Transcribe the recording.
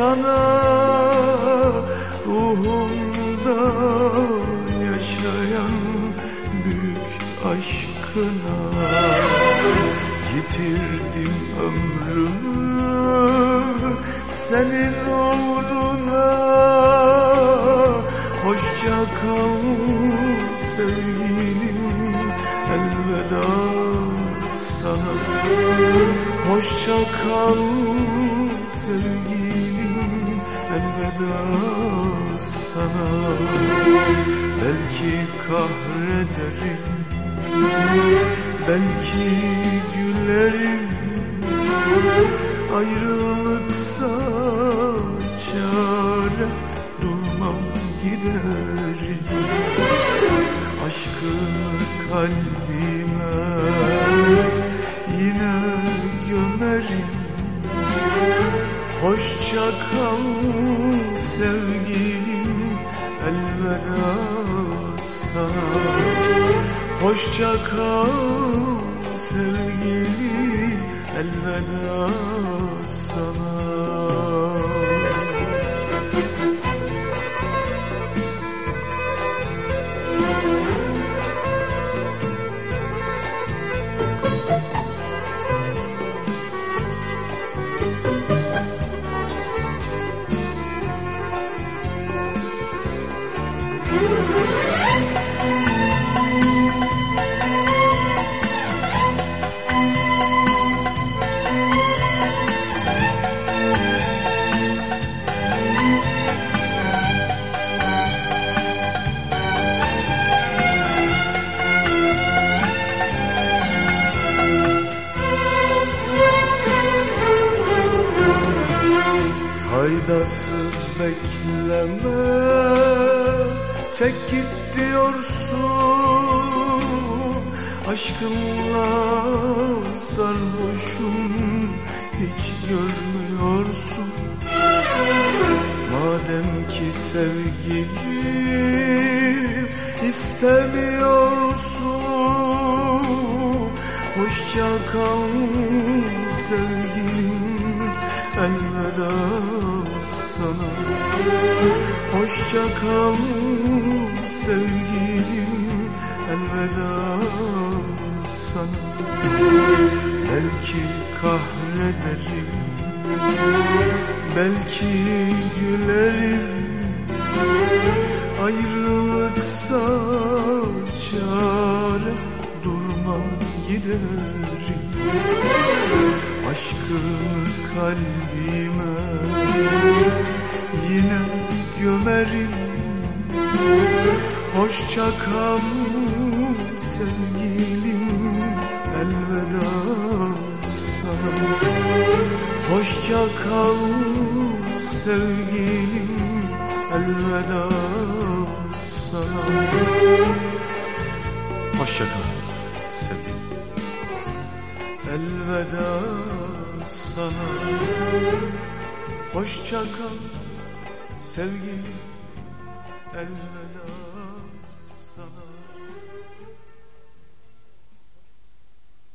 sana ruhumda yaşayan büyük aşkına yitirdim ömrümü. Senin uğruna hoşça kal sevgilim elveda sana. Hoşça kal sevgilim. Belki kahrederim Belki gülerim Ayrılıksa çare Durmam giderim Aşkını kalbime Yine gömerim Hoşça kal sevgilim Elveda Hoşça kal sevgilim elveda sana Faydasız bekleme. Çek git diyorsun. Aşkımla sarhoşum. Hiç görmüyorsun. Madem ki sevgilim istemiyorsun. Hoşça kal sana. Hoşça kal sevgilim elveda sana. Belki kahrederim Belki gülerim. Ayrılıksa çare Durmam giderim Aşkını kalbime Yine gömerim. Hoşça kal sevgilim Elveda sana. Hoşça kal sevgilim elveda sana. Hoşça kal elveda sana. Hoşça kal sevgilim. Elveda sana.